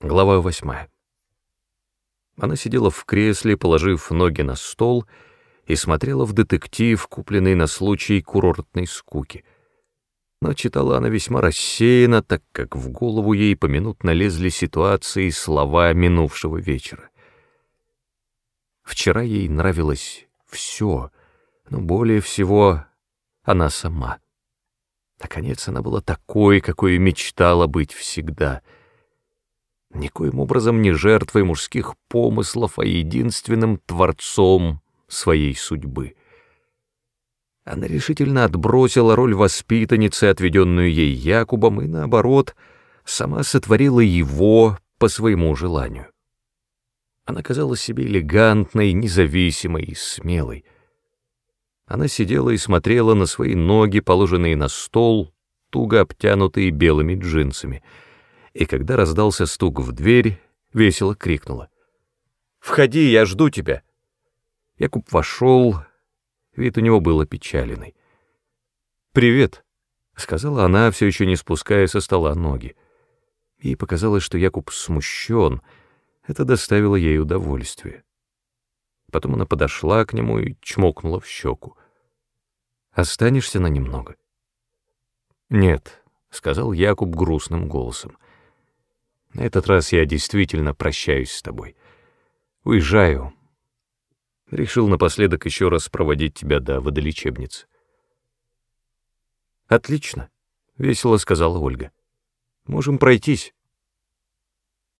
Глава восьмая. Она сидела в кресле, положив ноги на стол, и смотрела в детектив, купленный на случай курортной скуки. Но читала она весьма рассеянно, так как в голову ей поминутно лезли ситуации и слова минувшего вечера. Вчера ей нравилось все, но более всего она сама. Наконец она была такой, какой мечтала быть всегда — никоим образом не жертвой мужских помыслов, а единственным творцом своей судьбы. Она решительно отбросила роль воспитанницы, отведенную ей Якубом, и, наоборот, сама сотворила его по своему желанию. Она казалась себе элегантной, независимой и смелой. Она сидела и смотрела на свои ноги, положенные на стол, туго обтянутые белыми джинсами — и когда раздался стук в дверь, весело крикнула. «Входи, я жду тебя!» Якуб вошел, вид у него был опечаленный. «Привет», — сказала она, все еще не спуская со стола ноги. Ей показалось, что Якуб смущен, это доставило ей удовольствие. Потом она подошла к нему и чмокнула в щеку. «Останешься на немного?» «Нет», — сказал Якуб грустным голосом. На этот раз я действительно прощаюсь с тобой. Уезжаю. Решил напоследок еще раз проводить тебя до водолечебницы. Отлично, — весело сказала Ольга. Можем пройтись.